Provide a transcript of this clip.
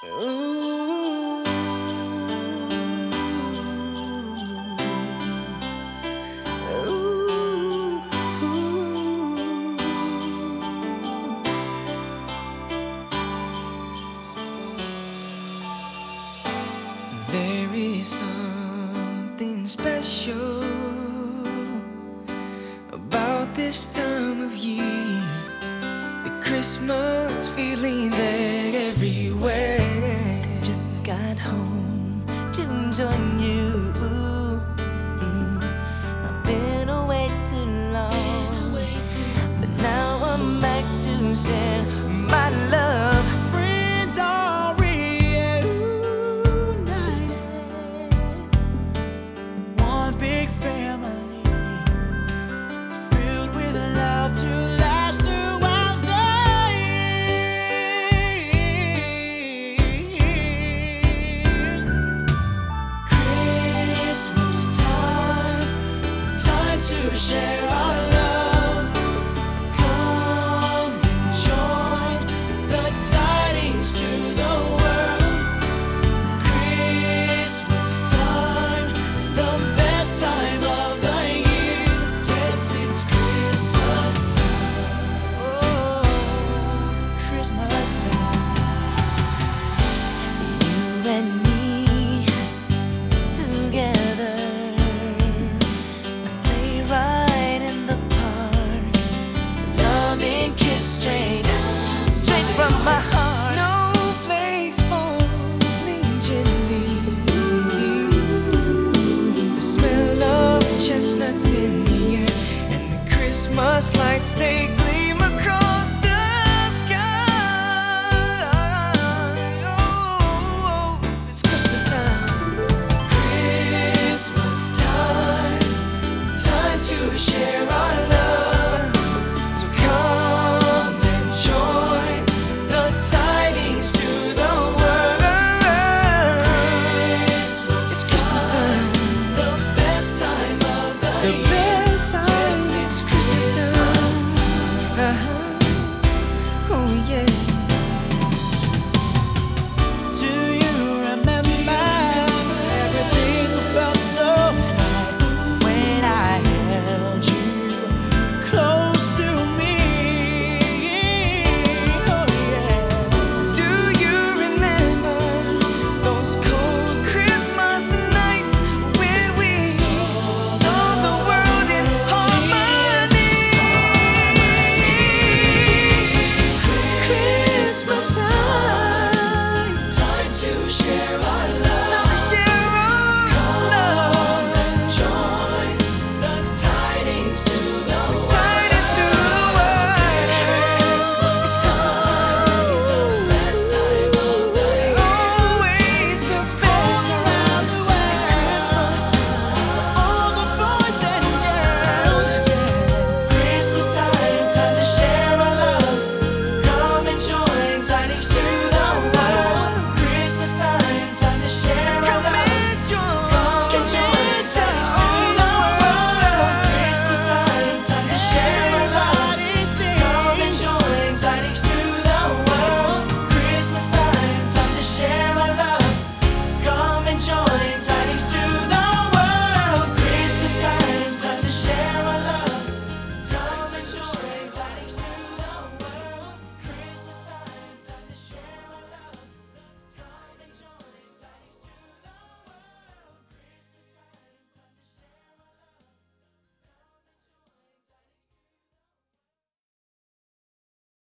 There is something special about this time of year. Christmas feelings everywhere. Just got home to join you. I've been away too long, but now I'm back to share to share our love. Come and join the tidings to the world. Christmas time, the best time of the year. Yes, it's Christmas time. Oh, Christmas time. And to